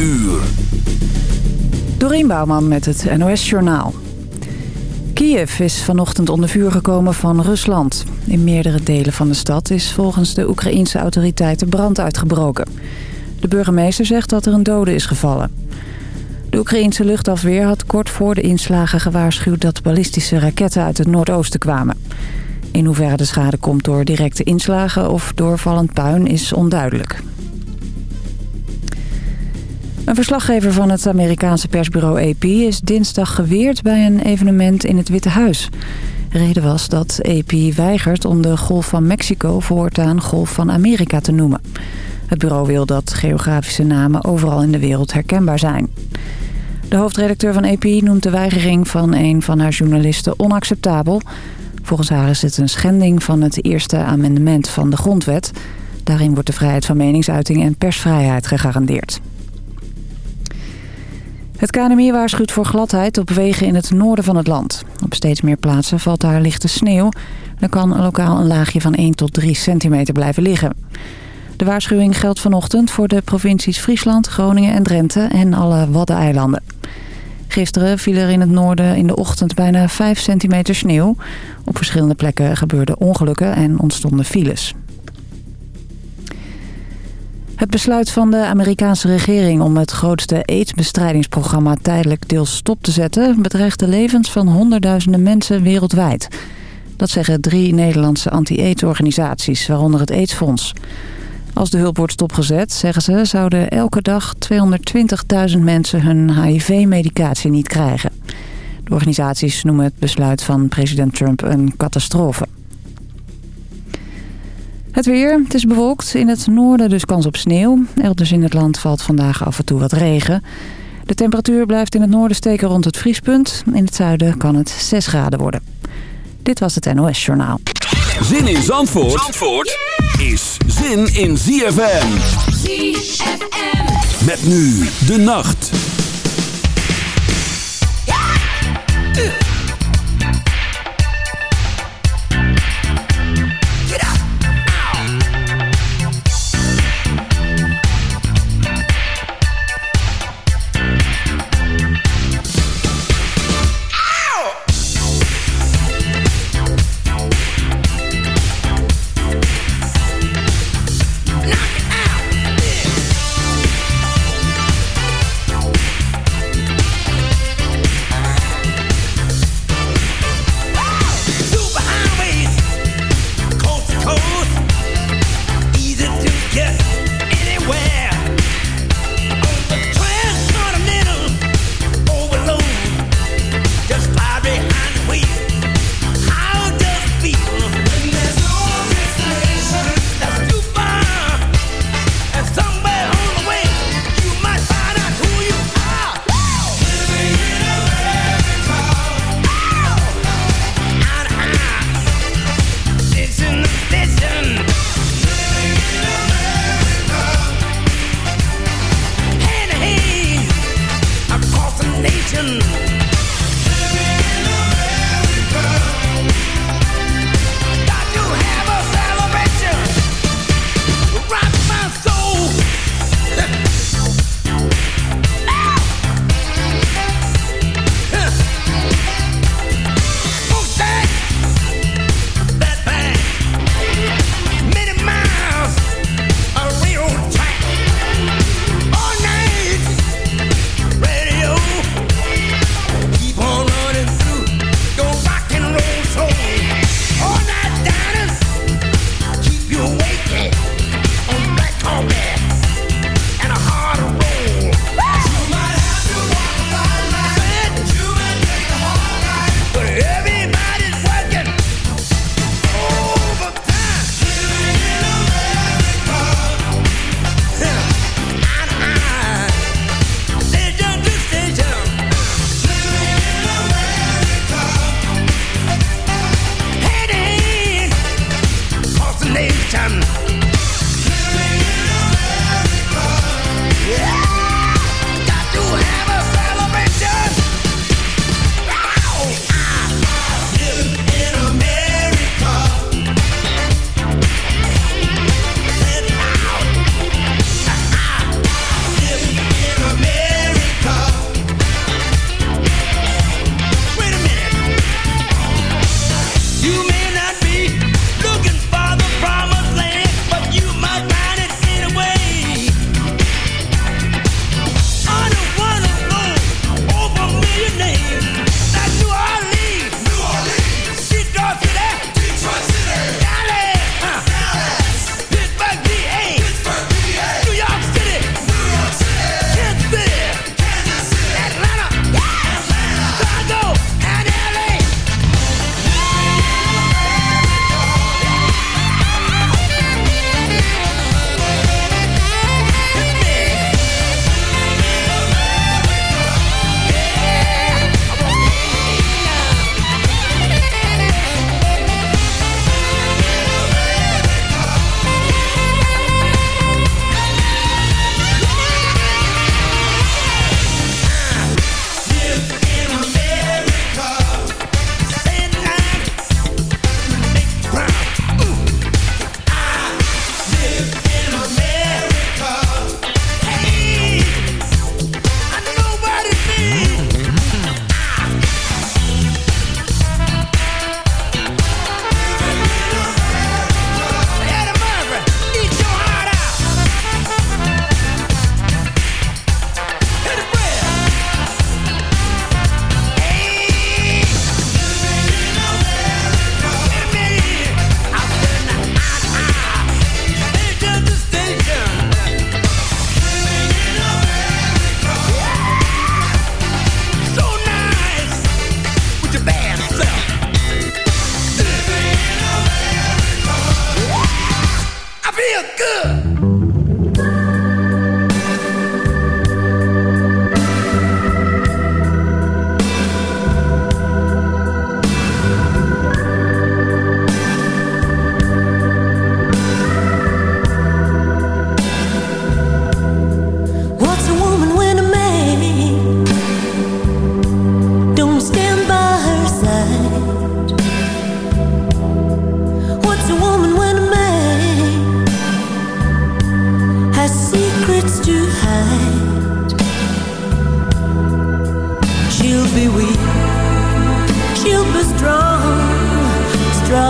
uur. Dorien Bouwman met het NOS Journaal. Kiev is vanochtend onder vuur gekomen van Rusland. In meerdere delen van de stad is volgens de Oekraïense autoriteiten brand uitgebroken. De burgemeester zegt dat er een dode is gevallen. De Oekraïense luchtafweer had kort voor de inslagen gewaarschuwd... dat ballistische raketten uit het noordoosten kwamen. In hoeverre de schade komt door directe inslagen of doorvallend puin is onduidelijk. Een verslaggever van het Amerikaanse persbureau AP is dinsdag geweerd bij een evenement in het Witte Huis. Reden was dat AP weigert om de Golf van Mexico voortaan Golf van Amerika te noemen. Het bureau wil dat geografische namen overal in de wereld herkenbaar zijn. De hoofdredacteur van AP noemt de weigering van een van haar journalisten onacceptabel. Volgens haar is het een schending van het eerste amendement van de grondwet. Daarin wordt de vrijheid van meningsuiting en persvrijheid gegarandeerd. Het KNMI waarschuwt voor gladheid op wegen in het noorden van het land. Op steeds meer plaatsen valt daar lichte sneeuw. Dan kan lokaal een laagje van 1 tot 3 centimeter blijven liggen. De waarschuwing geldt vanochtend voor de provincies Friesland, Groningen en Drenthe en alle Waddeneilanden. Gisteren viel er in het noorden in de ochtend bijna 5 centimeter sneeuw. Op verschillende plekken gebeurden ongelukken en ontstonden files. Het besluit van de Amerikaanse regering om het grootste aidsbestrijdingsprogramma tijdelijk deels stop te zetten... bedreigt de levens van honderdduizenden mensen wereldwijd. Dat zeggen drie Nederlandse anti-AIDS-organisaties, waaronder het AIDS-fonds. Als de hulp wordt stopgezet, zeggen ze, zouden elke dag 220.000 mensen hun HIV-medicatie niet krijgen. De organisaties noemen het besluit van president Trump een catastrofe. Het weer, het is bewolkt. In het noorden dus kans op sneeuw. Elders in het land valt vandaag af en toe wat regen. De temperatuur blijft in het noorden steken rond het vriespunt. In het zuiden kan het 6 graden worden. Dit was het NOS Journaal. Zin in Zandvoort, Zandvoort is zin in ZFM. ZFM. Met nu de nacht.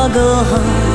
I'll go home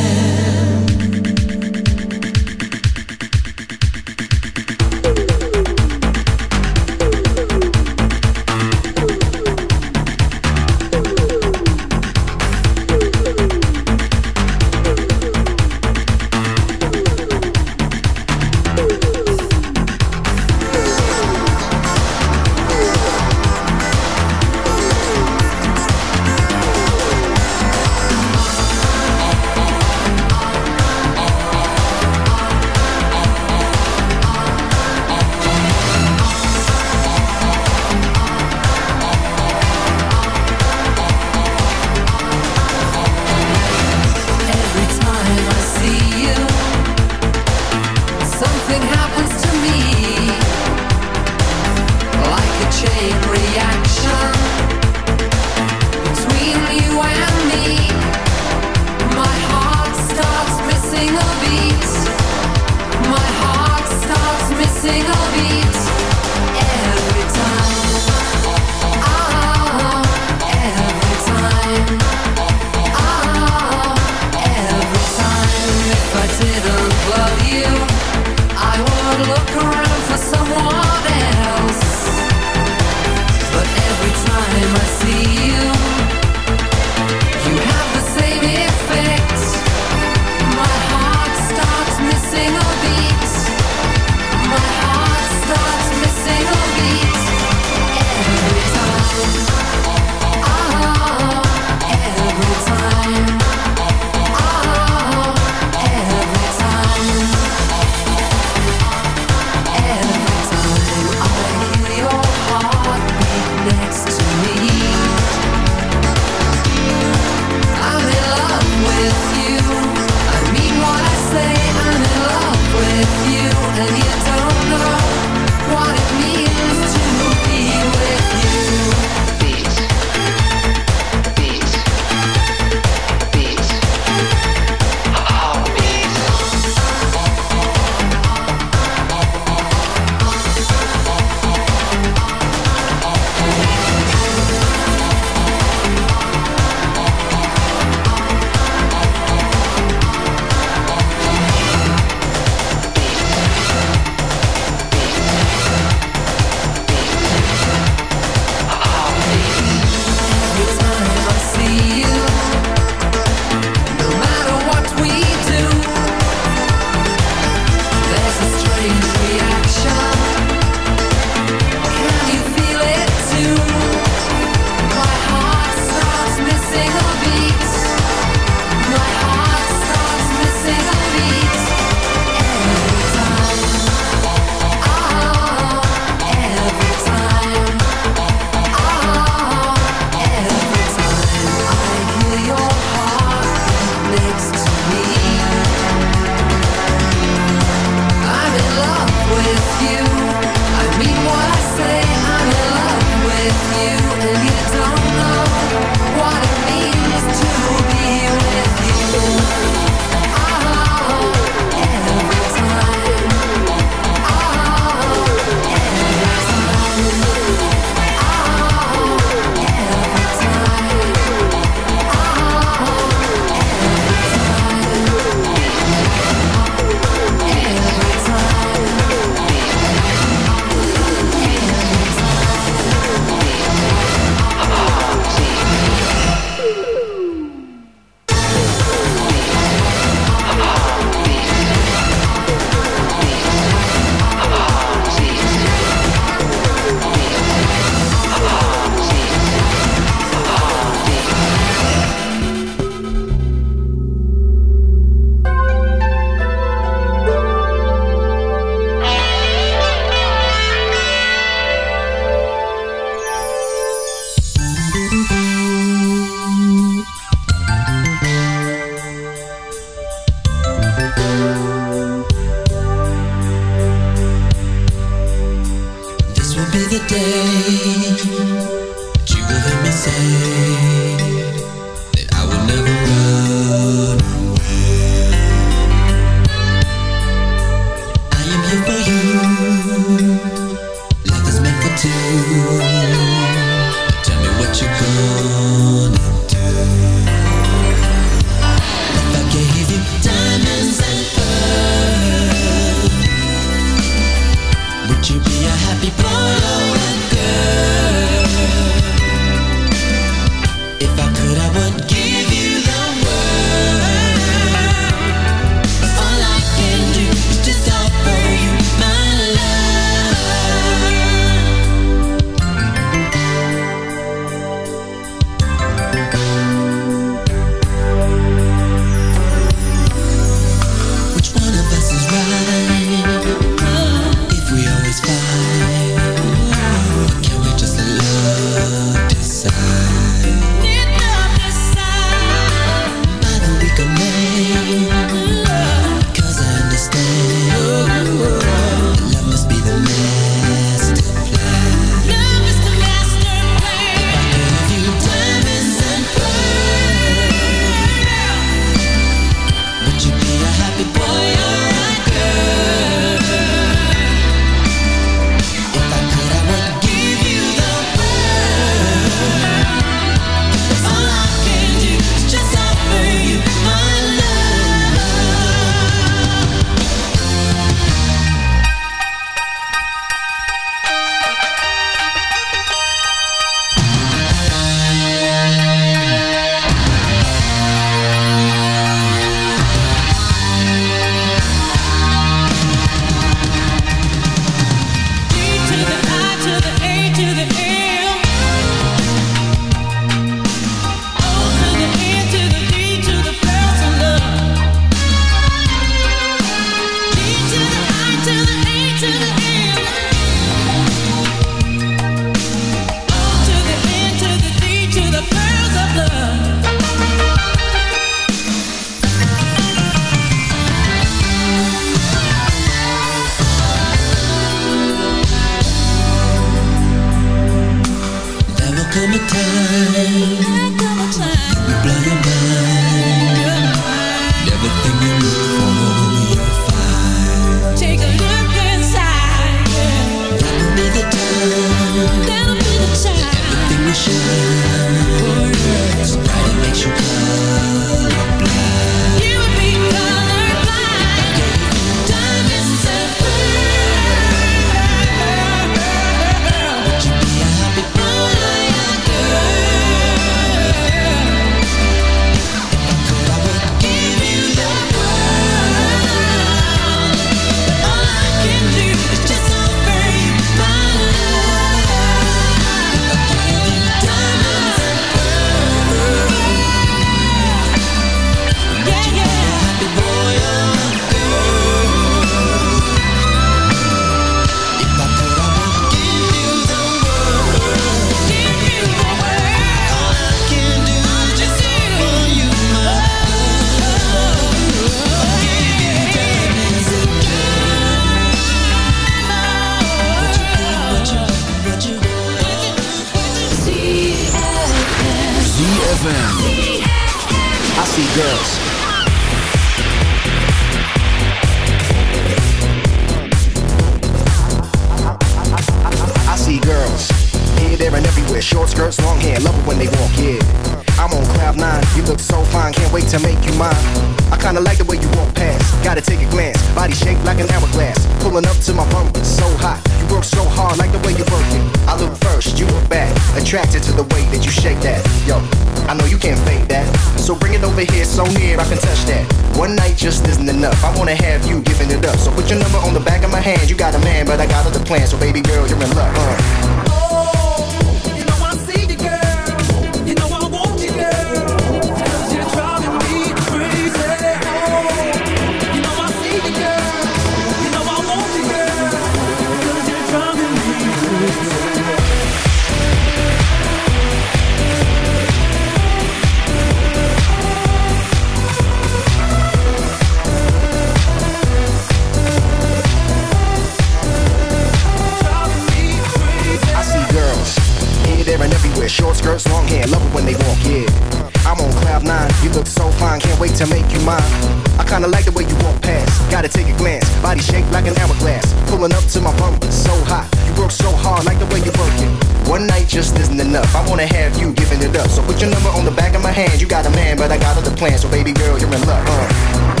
it up. So put your number on the back of my hand. You got a man, but I got other plans. So baby girl, you're in luck. Uh.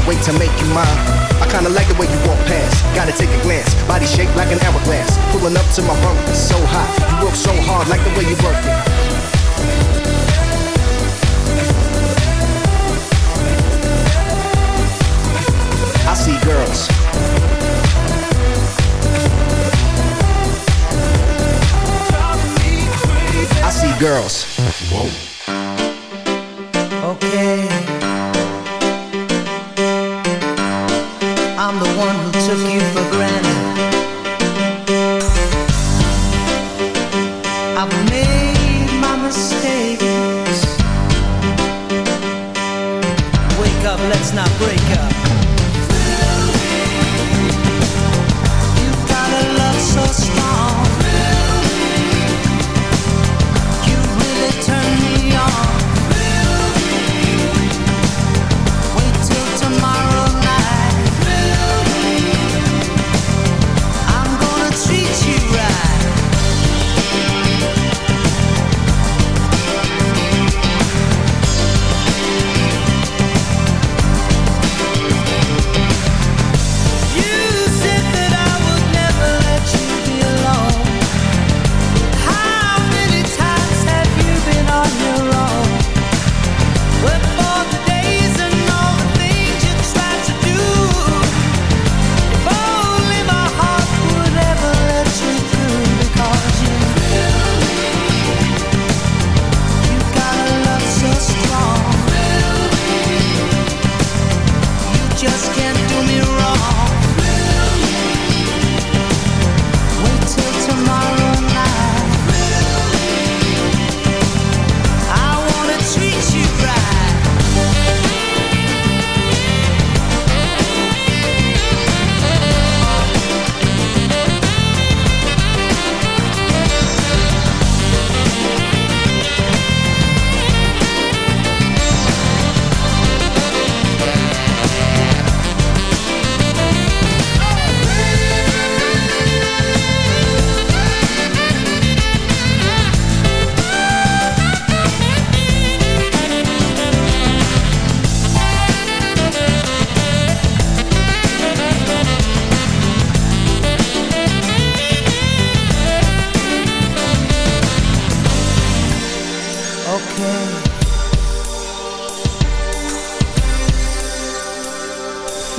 Can't wait to make you mine. I kinda like the way you walk past. Gotta take a glance. Body shaped like an hourglass. Pulling up to my bunk, it's so hot. You work so hard, like the way you work it. I see girls. I see girls.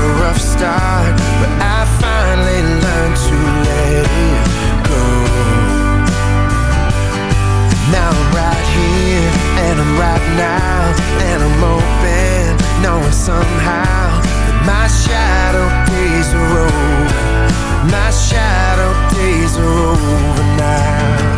a rough start, but I finally learned to let it go. Now I'm right here, and I'm right now, and I'm knowing somehow that my shadow days are over. My shadow days are over now.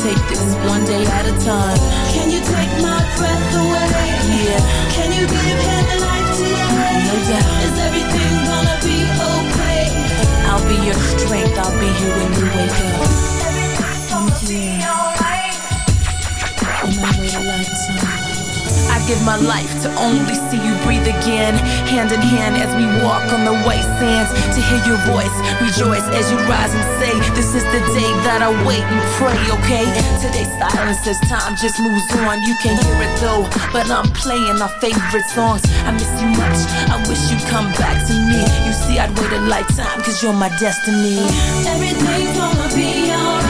take this one day at a time. Can you take my breath away? Yeah. Can you give him life today? No doubt. Is everything gonna be okay? I'll be your strength. I'll be here when you wake up. Everything's gonna be alright. In my way to lifetime. I give my life to only see you breathe again. Hand in hand as we walk on the white sands. To hear your voice, rejoice as you rise and say, This is the day that I wait and pray, okay? Today's silence as time just moves on. You can hear it though, but I'm playing our favorite songs. I miss you much, I wish you'd come back to me. You see, I'd wait a lifetime, cause you're my destiny. Everything's gonna be alright.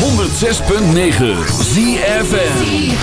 106.9 ZFN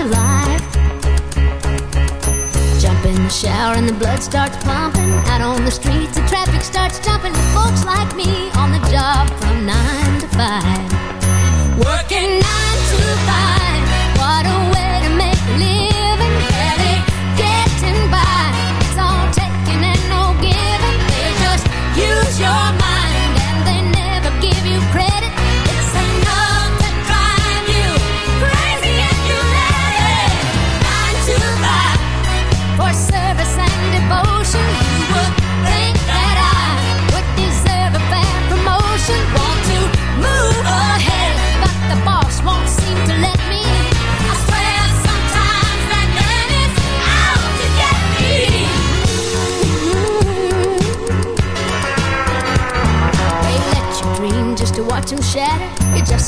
alive. Jump in the shower and the blood starts pumping. Out on the streets, the traffic starts jumping.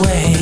way.